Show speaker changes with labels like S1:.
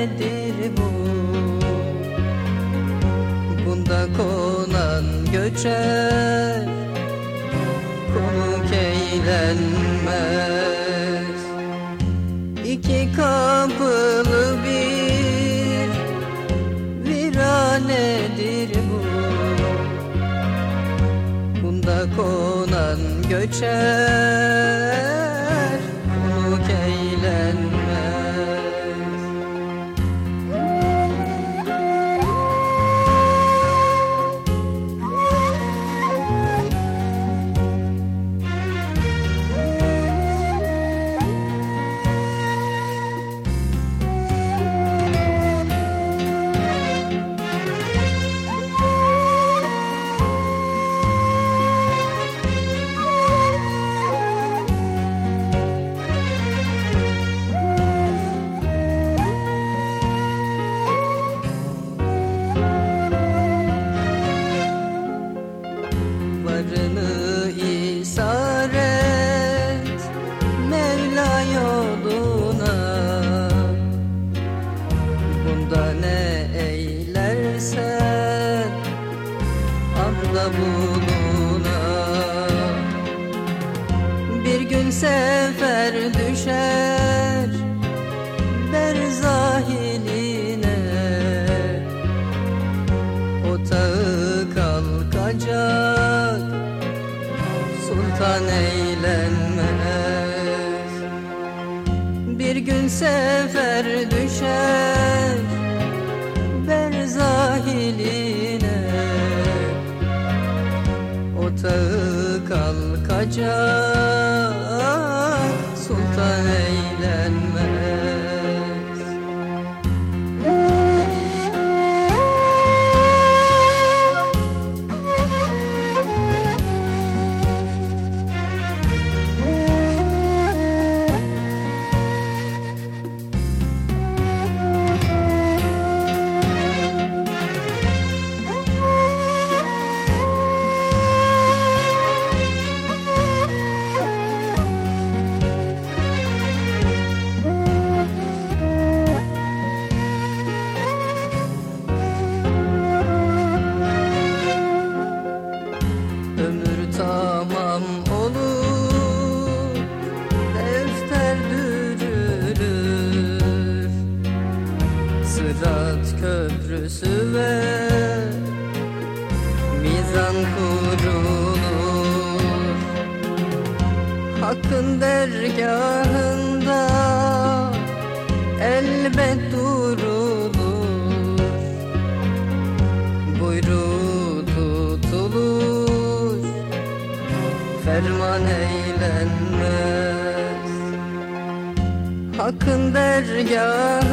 S1: Viranedir bu? Bunda konan göçer Konuk eğlenmez. İki kapılı bir viranedir bu. Bunda konan göçer Anla buluna. Bir gün sefer düşer Berzahiline Otağı kalkacak Sultan eğlenmez Bir gün sefer düşer kalkacak Sultan eğlenmez köprüsü ve Mizan kurulur. Hakkın dergahında Elbet durulur. Buyruğu tutulur. Ferman eylenmez. Hakkın dergahında